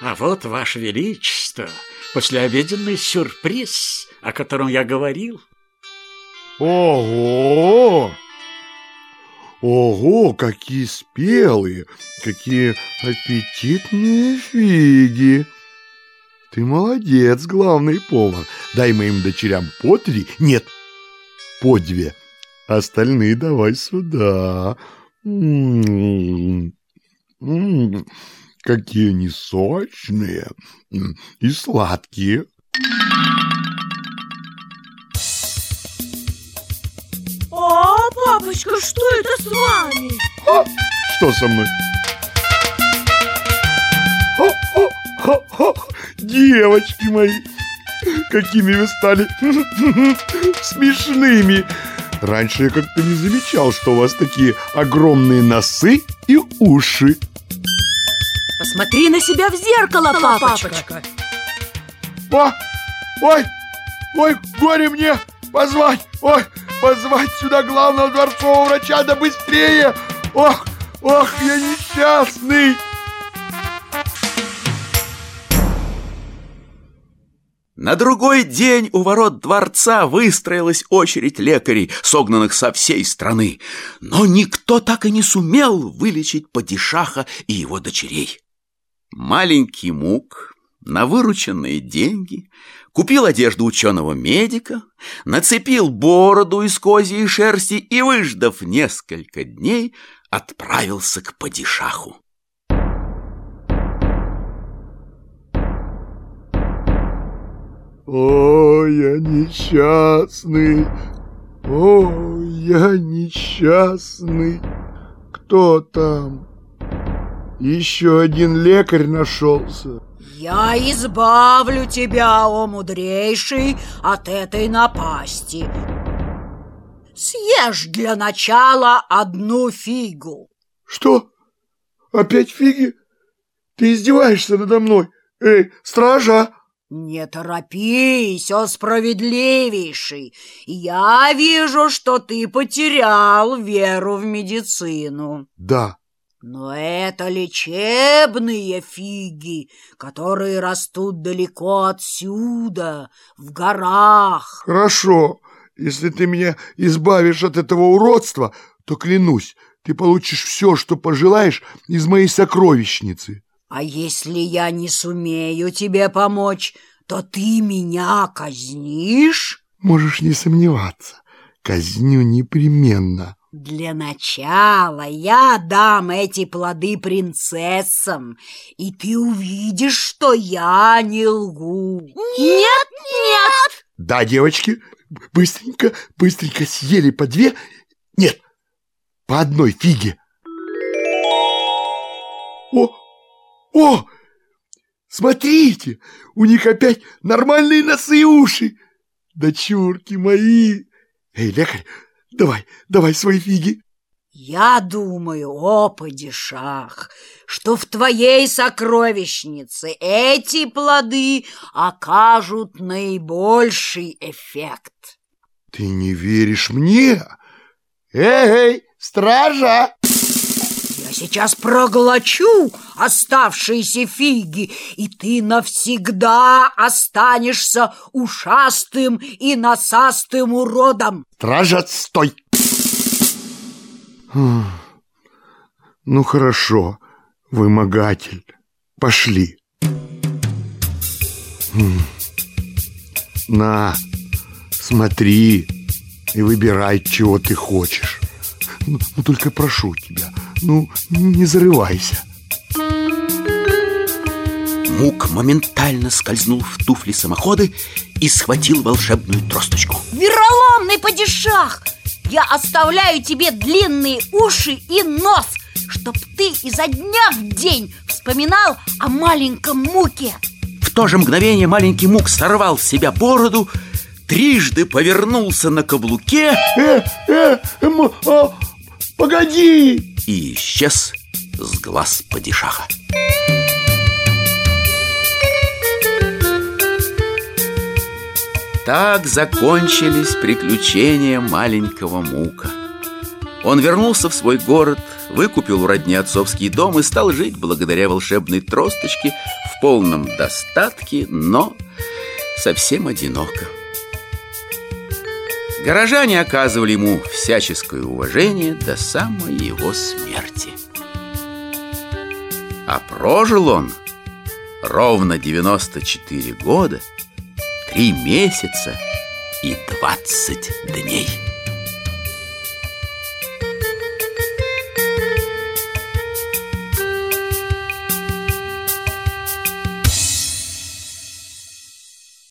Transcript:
А вот, Ваше Величество, послеобеденный сюрприз, о котором я говорил. Ого! Ого, какие спелые, какие аппетитные фиги! Ты молодец, главный повар. Дай моим дочерям по три, нет, по две. Остальные давай сюда. М -м -м какие они сочные и сладкие. А, папочка, что это с вами? А, что со мной? Девочки мои, какими вы стали смешными. Раньше я как-то не замечал, что у вас такие огромные носы и уши. Посмотри на себя в зеркало, папочка. О, ой, ой, горе мне, позвать, ой, позвать сюда главного дворцового врача, да быстрее. Ох, ох, я несчастный. На другой день у ворот дворца выстроилась очередь лекарей, согнанных со всей страны. Но никто так и не сумел вылечить падишаха и его дочерей. Маленький мук на вырученные деньги купил одежду ученого-медика, нацепил бороду из козьей шерсти и, выждав несколько дней, отправился к падишаху. О, я несчастный, о, я несчастный. Кто там? Еще один лекарь нашелся. Я избавлю тебя, о мудрейший, от этой напасти. Съешь для начала одну фигу. Что? Опять фиги? Ты издеваешься надо мной? Эй, стража! Не торопись, о справедливейший. Я вижу, что ты потерял веру в медицину. Да, но это лечебные фиги, которые растут далеко отсюда, в горах. Хорошо, если ты меня избавишь от этого уродства, то клянусь, ты получишь все, что пожелаешь из моей сокровищницы. А если я не сумею тебе помочь, то ты меня казнишь? Можешь не сомневаться, казню непременно. Для начала я дам эти плоды принцессам, и ты увидишь, что я не лгу. Нет, нет! Да, девочки, быстренько, быстренько съели по две, нет, по одной фиге. О, о, смотрите, у них опять нормальные носы и уши. Дочурки мои. Эй, лекарь, Давай, давай свои фиги. Я думаю, о, падишах, что в твоей сокровищнице эти плоды окажут наибольший эффект. Ты не веришь мне? Эй, стража! Я сейчас проглочу оставшиеся фиги, и ты навсегда останешься ушастым и носастым уродом. Стража, стой! Ну хорошо, вымогатель, пошли. На, смотри и выбирай, чего ты хочешь. Ну, ну только прошу тебя, ну не зарывайся. Мук моментально скользнул в туфли самоходы и схватил волшебную тросточку. Вероломный падишах! Я оставляю тебе длинные уши и нос, чтоб ты изо дня в день вспоминал о маленьком муке. В то же мгновение маленький мук сорвал с себя бороду, трижды повернулся на каблуке э, э, э, а, Погоди! И исчез с глаз падишаха. Так закончились приключения маленького Мука. Он вернулся в свой город, выкупил у родни отцовский дом и стал жить благодаря волшебной тросточке в полном достатке, но совсем одиноко. Горожане оказывали ему всяческое уважение до самой его смерти. А прожил он ровно 94 года, 3 месяца и 20 дней.